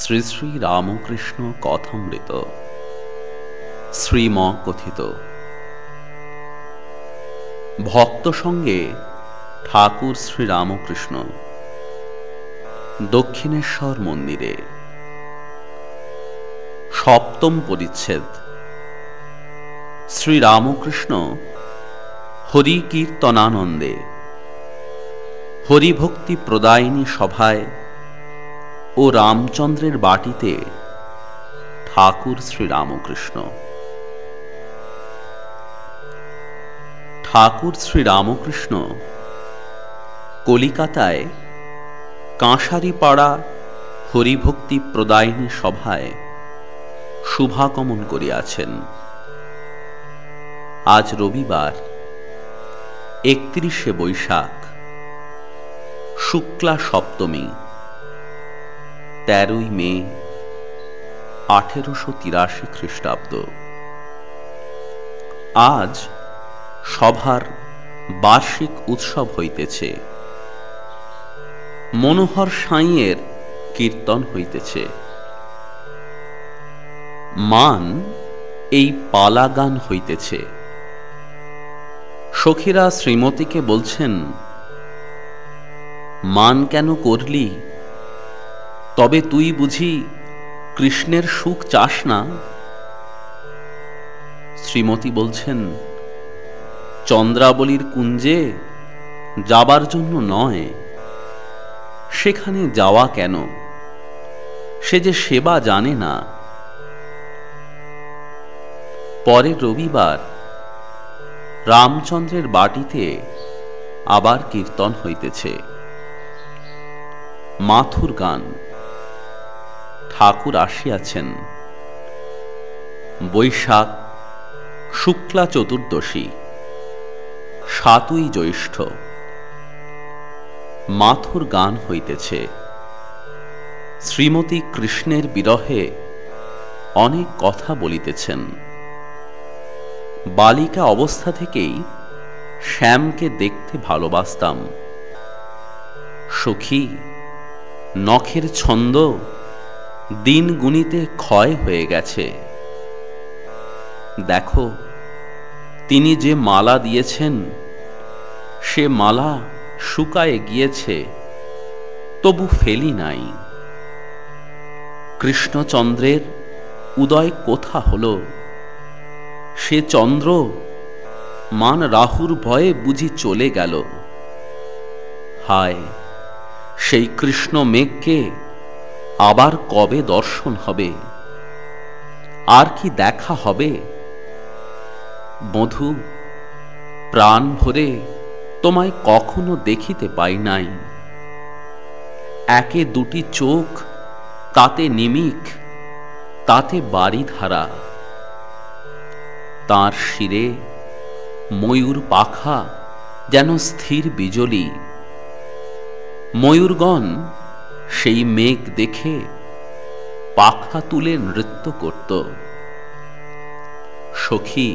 শ্রী শ্রী রামকৃষ্ণ কথামৃত। শ্রীম কথিত। ভক্ত সঙ্গে ঠাকুর শ্রী রামকৃষ্ণ দক্ষিণেশ্বর মন্দিরে। সপ্তম পরিচ্ছেদ। শ্রী রামকৃষ্ণ হরি কীর্তনানন্দে হরিভক্তি প্রদায়িনী সভায় ও রামচন্দ্রের বাটিতে ঠাকুর শ্রীরামকৃষ্ণ। ঠাকুর শ্রীরামকৃষ্ণ কলিকাতায় কাঁসারিপাড়া হরিভক্তি প্রদায়িনী সভায় শুভাগমন করিয়াছেন। আজ রবিবার, একত্রিশে বৈশাখ, শুক্লা সপ্তমী। তেরোই মে, আঠেরোশো তিরাশি খ্রিস্টাব্দ। আজ সভার বার্ষিক উৎসব হইতেছে। মনোহর সাঁইয়ের কীর্তন হইতেছে। মান এই পালা গান হইতেছে। সখীরা শ্রীমতীকে বলছেন, মান কেন করলি? তবে তুই বুঝি কৃষ্ণের সুখ চাস না? শ্রীমতী বলছেন, চন্দ্রাবলীর কুঞ্জে যাবার জন্য নয়। সেখানে যাওয়া কেন? সে যে সেবা জানে না। পরের রবিবার রামচন্দ্রের বাটিতে আবার কীর্তন হইতেছে। মাথুর গান। ঠাকুর আসিয়াছেন। বৈশাখ, শুক্লা চতুর্দশী, সাতই জ্যৈষ্ঠ। মাথুর গান হইতেছে। শ্রীমতী কৃষ্ণের বিরহে অনেক কথা বলিতেছেন। বালিকা অবস্থা থেকেই শ্যামকে দেখতে ভালোবাসতাম। সখী, নখের ছন্দ দিন গুণিতে ক্ষয় হয়ে গেছে। দেখো, তিনি যে মালা দিয়েছেন, সে মালা শুকায়ে গিয়েছে, তবু ফেলি নাই। কৃষ্ণচন্দ্রের উদয় কোথা হল? সে চন্দ্র মান রাহুর ভয়ে বুঝি চলে গেল। হায়, সেই কৃষ্ণ মেঘকে আবার কবে দর্শন হবে? আর কি দেখা হবে? মধু প্রাণ ভরে তোমায় কখনো দেখিতে পাই নাই। একে দুটি চোখ, তাতে নিমিক তাতে বাড়ি ধারা তার শিরে ময়ূর পাখা যেন স্থির বিজলি। ময়ূরগণ সেই মেঘ দেখে পাখা তুলে নৃত্য করত। সখী,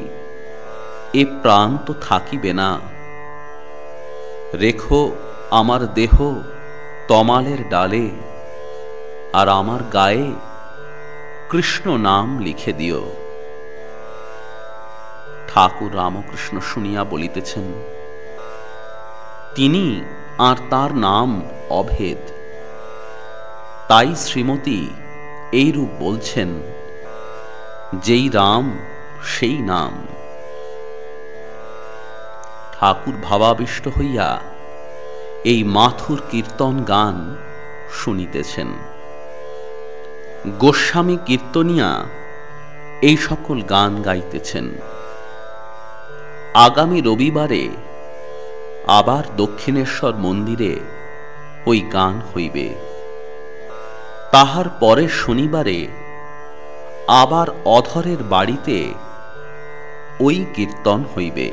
এ প্রাণ তো থাকিবে না। রেখো আমার দেহ তমালের ডালে, আর আমার গায়ে কৃষ্ণ নাম লিখে দিও। ঠাকুর রামকৃষ্ণ শুনিয়া বলিতেছেন, তিনি আর তার নাম অভেদ। তাই শ্রীমতী এইরূপ বলছেন, যেই রাম, সেই নাম। ঠাকুর ভাবাবিষ্ট হইয়া এই মাথুর কীর্তন গান শুনিতেছেন। গোস্বামী কীর্তনিয়া এই সকল গান গাইতেছেন। আগামী রবিবারে আবার দক্ষিণেশ্বর মন্দিরে ওই গান হইবে। তাহার পরে শনিবারে আবার অধরের বাড়িতে ওই কীর্তন হইবে।